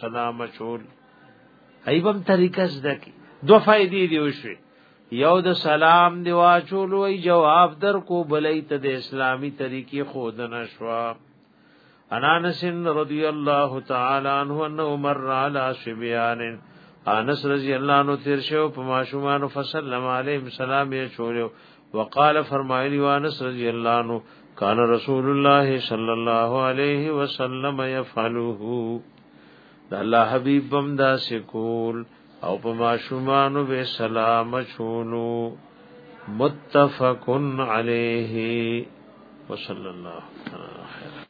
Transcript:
سنا مشول ایبم طریقه زده کی دو فائدې دی وشوي یو د سلام دی واچول وی جواب در کو بلای ته د اسلامی طریقې خود نشوا انانس رضی الله تعالی عنہ انه مر علی شبیان انس رضی الله عنه تیر شو په ماشومان فسلم علیهم سلام یې چولیو وقال فرمایلی انس رضی الله عنه کان رسول الله صلی الله علیه وسلم یفعلوه د الله حبيب بم دا سکول او په ماشومانو به سلام چونو متفقن علیه وصلی الله علیه